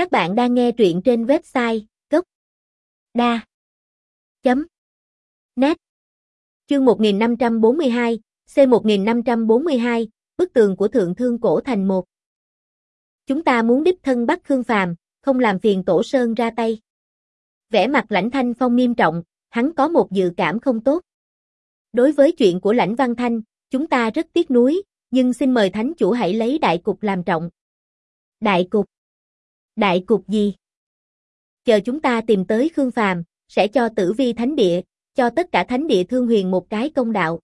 Các bạn đang nghe truyện trên website gốc đa chấm net chương 1542, C1542, bức tường của thượng thương cổ thành một. Chúng ta muốn đích thân bắt Khương Phàm, không làm phiền Tổ Sơn ra tay. Vẻ mặt Lãnh Thanh Phong nghiêm trọng, hắn có một dự cảm không tốt. Đối với chuyện của Lãnh Văn Thanh, chúng ta rất tiếc nuối, nhưng xin mời thánh chủ hãy lấy đại cục làm trọng. Đại cục? Đại cục gì? Chờ chúng ta tìm tới Khương Phàm, sẽ cho tử vi thánh địa, cho tất cả thánh địa thương huyền một cái công đạo.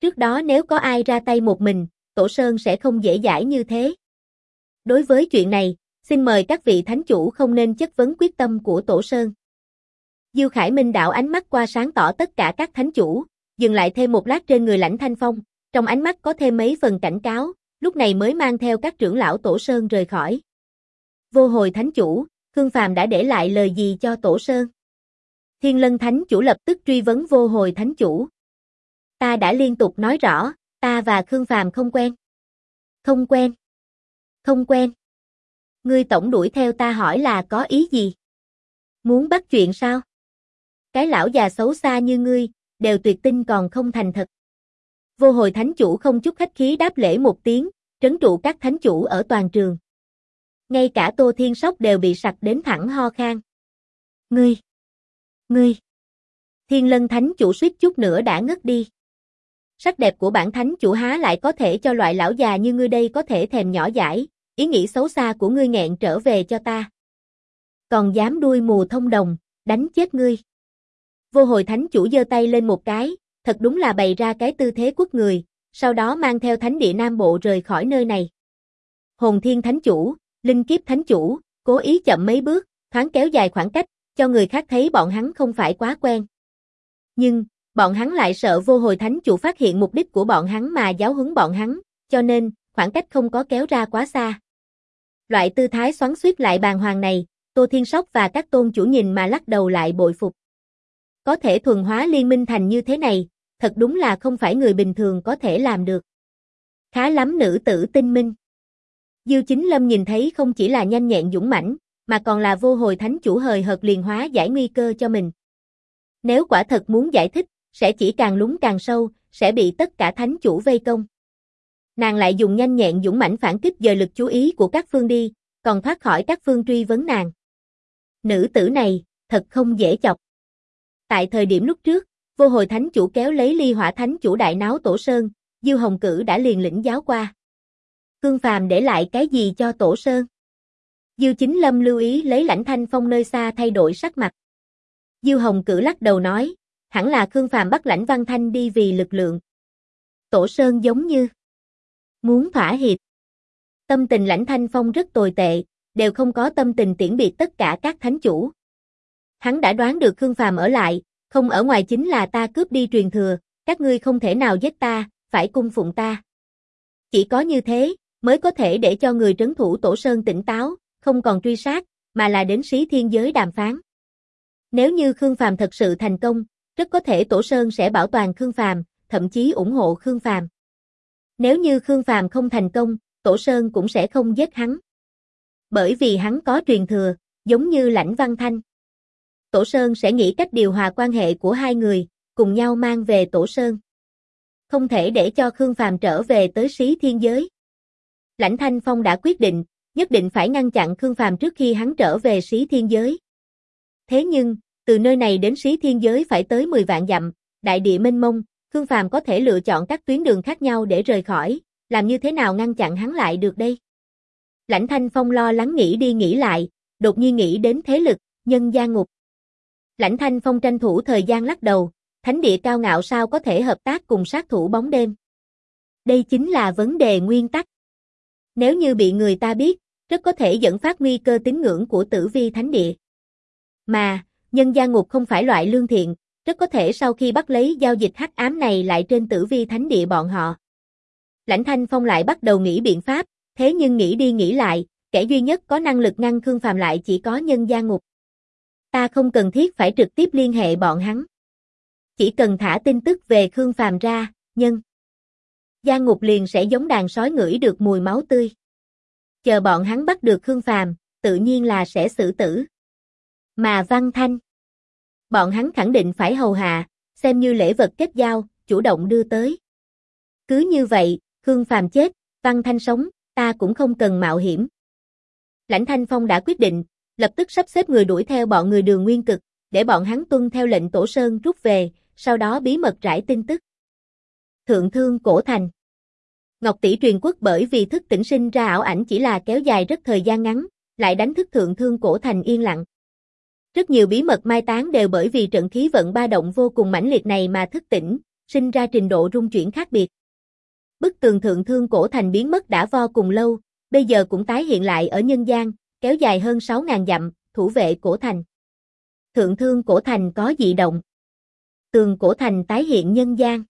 Trước đó nếu có ai ra tay một mình, Tổ Sơn sẽ không dễ dãi như thế. Đối với chuyện này, xin mời các vị thánh chủ không nên chất vấn quyết tâm của Tổ Sơn. Diêu Khải Minh đảo ánh mắt qua sáng tỏ tất cả các thánh chủ, dừng lại thêm một lát trên người lãnh thanh phong, trong ánh mắt có thêm mấy phần cảnh cáo, lúc này mới mang theo các trưởng lão Tổ Sơn rời khỏi. Vô hồi thánh chủ, Khương Phàm đã để lại lời gì cho Tổ Sơn? Thiên Lân Thánh chủ lập tức truy vấn vô hồi thánh chủ. Ta đã liên tục nói rõ, ta và Khương Phàm không quen. Không quen. Không quen. Ngươi tổng đuổi theo ta hỏi là có ý gì? Muốn bắt chuyện sao? Cái lão già xấu xa như ngươi, đều tuyệt tinh còn không thành thật. Vô hồi thánh chủ không chút khách khí đáp lễ một tiếng, trấn trụ các thánh chủ ở toàn trường. Ngay cả Tô Thiên Sóc đều bị sặc đến thẳng ho khan. Ngươi! Ngươi! Thiên lân thánh chủ suýt chút nữa đã ngất đi. Sắc đẹp của bản thánh chủ há lại có thể cho loại lão già như ngươi đây có thể thèm nhỏ giải, ý nghĩ xấu xa của ngươi nghẹn trở về cho ta. Còn dám đuôi mù thông đồng, đánh chết ngươi. Vô hồi thánh chủ giơ tay lên một cái, thật đúng là bày ra cái tư thế quốc người, sau đó mang theo thánh địa Nam Bộ rời khỏi nơi này. Hồn thiên thánh chủ, linh kiếp thánh chủ, cố ý chậm mấy bước, thoáng kéo dài khoảng cách, cho người khác thấy bọn hắn không phải quá quen. Nhưng, bọn hắn lại sợ vô hồi thánh chủ phát hiện mục đích của bọn hắn mà giáo huấn bọn hắn, cho nên, khoảng cách không có kéo ra quá xa. Loại tư thái xoắn xuýt lại bàn hoàng này, Tô Thiên Sóc và các tôn chủ nhìn mà lắc đầu lại bội phục. Có thể thuần hóa liên minh thành như thế này, thật đúng là không phải người bình thường có thể làm được. Khá lắm nữ tử tinh minh. Diêu Chính Lâm nhìn thấy không chỉ là nhanh nhẹn dũng mãnh, mà còn là vô hồi thánh chủ hời hợt liền hóa giải nguy cơ cho mình. Nếu quả thật muốn giải thích, sẽ chỉ càng lúng càng sâu, sẽ bị tất cả thánh chủ vây công. Nàng lại dùng nhanh nhẹn dũng mãnh phản kích dời lực chú ý của các phương đi, còn thoát khỏi các phương truy vấn nàng. Nữ tử này, thật không dễ chọc. Tại thời điểm lúc trước, vô hồi thánh chủ kéo lấy ly hỏa thánh chủ đại náo tổ sơn, Diêu Hồng Cử đã liền lĩnh giáo qua. Cương Phàm để lại cái gì cho tổ sơn? Dư Chính Lâm lưu ý lấy lãnh thanh phong nơi xa thay đổi sắc mặt. Dư Hồng Cử lắc đầu nói, hẳn là Khương Phàm bắt lãnh văn thanh đi vì lực lượng. Tổ sơn giống như muốn thỏa hiệp. Tâm tình lãnh thanh phong rất tồi tệ, đều không có tâm tình tiễn biệt tất cả các thánh chủ. Hắn đã đoán được Khương Phàm ở lại, không ở ngoài chính là ta cướp đi truyền thừa, các ngươi không thể nào giết ta, phải cung phụng ta. Chỉ có như thế, mới có thể để cho người trấn thủ Tổ Sơn tỉnh táo, không còn truy sát, mà là đến xí thiên giới đàm phán. Nếu như Khương Phàm thật sự thành công, rất có thể Tổ Sơn sẽ bảo toàn Khương Phàm, thậm chí ủng hộ Khương Phàm. Nếu như Khương Phàm không thành công, Tổ Sơn cũng sẽ không giết hắn. Bởi vì hắn có truyền thừa, giống như Lãnh Văn Thanh. Tổ Sơn sẽ nghĩ cách điều hòa quan hệ của hai người, cùng nhau mang về Tổ Sơn. Không thể để cho Khương Phàm trở về tới xí thiên giới. Lãnh Thanh Phong đã quyết định, nhất định phải ngăn chặn Khương Phàm trước khi hắn trở về sĩ thiên giới. Thế nhưng, từ nơi này đến sĩ thiên giới phải tới 10 vạn dặm, đại địa mênh mông, Khương Phàm có thể lựa chọn các tuyến đường khác nhau để rời khỏi, làm như thế nào ngăn chặn hắn lại được đây? Lãnh Thanh Phong lo lắng nghĩ đi nghĩ lại, đột nhiên nghĩ đến thế lực, nhân Gia ngục. Lãnh Thanh Phong tranh thủ thời gian lắc đầu, thánh địa cao ngạo sao có thể hợp tác cùng sát thủ bóng đêm. Đây chính là vấn đề nguyên tắc. Nếu như bị người ta biết, rất có thể dẫn phát nguy cơ tín ngưỡng của tử vi thánh địa. Mà, nhân gia ngục không phải loại lương thiện, rất có thể sau khi bắt lấy giao dịch hắc ám này lại trên tử vi thánh địa bọn họ. Lãnh Thanh Phong lại bắt đầu nghĩ biện pháp, thế nhưng nghĩ đi nghĩ lại, kẻ duy nhất có năng lực ngăn Khương Phàm lại chỉ có nhân gia ngục. Ta không cần thiết phải trực tiếp liên hệ bọn hắn. Chỉ cần thả tin tức về Khương Phàm ra, nhân gia ngục liền sẽ giống đàn sói ngửi được mùi máu tươi. Chờ bọn hắn bắt được Khương Phàm, tự nhiên là sẽ xử tử. Mà Văn Thanh, bọn hắn khẳng định phải hầu hạ, xem như lễ vật kết giao, chủ động đưa tới. Cứ như vậy, Khương Phàm chết, Văn Thanh sống, ta cũng không cần mạo hiểm. Lãnh Thanh Phong đã quyết định, lập tức sắp xếp người đuổi theo bọn người đường nguyên cực, để bọn hắn tuân theo lệnh tổ sơn rút về, sau đó bí mật rải tin tức. Thượng thương cổ thành Ngọc tỷ truyền quốc bởi vì thức tỉnh sinh ra ảo ảnh chỉ là kéo dài rất thời gian ngắn, lại đánh thức thượng thương cổ thành yên lặng. Rất nhiều bí mật mai táng đều bởi vì trận khí vận ba động vô cùng mãnh liệt này mà thức tỉnh, sinh ra trình độ rung chuyển khác biệt. Bức tường thượng thương cổ thành biến mất đã vo cùng lâu, bây giờ cũng tái hiện lại ở nhân gian, kéo dài hơn 6.000 dặm, thủ vệ cổ thành. Thượng thương cổ thành có dị động. Tường cổ thành tái hiện nhân gian.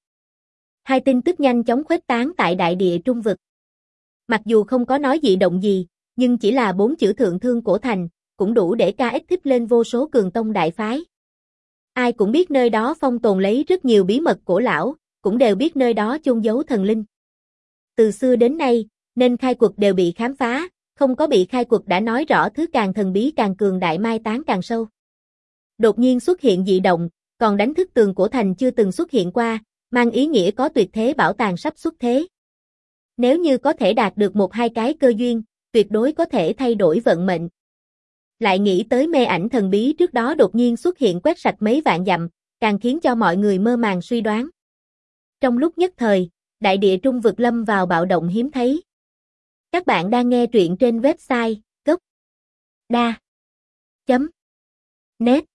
Hai tin tức nhanh chóng khuếch tán tại đại địa trung vực. Mặc dù không có nói dị động gì, nhưng chỉ là bốn chữ thượng thương cổ thành, cũng đủ để ca ích thích lên vô số cường tông đại phái. Ai cũng biết nơi đó phong tồn lấy rất nhiều bí mật cổ lão, cũng đều biết nơi đó chôn giấu thần linh. Từ xưa đến nay, nên khai quật đều bị khám phá, không có bị khai quật đã nói rõ thứ càng thần bí càng cường đại mai tán càng sâu. Đột nhiên xuất hiện dị động, còn đánh thức tường cổ thành chưa từng xuất hiện qua, mang ý nghĩa có tuyệt thế bảo tàng sắp xuất thế. Nếu như có thể đạt được một hai cái cơ duyên, tuyệt đối có thể thay đổi vận mệnh. Lại nghĩ tới mê ảnh thần bí trước đó đột nhiên xuất hiện quét sạch mấy vạn dặm, càng khiến cho mọi người mơ màng suy đoán. Trong lúc nhất thời, đại địa trung vực lâm vào bạo động hiếm thấy. Các bạn đang nghe truyện trên website gốc da chấm net.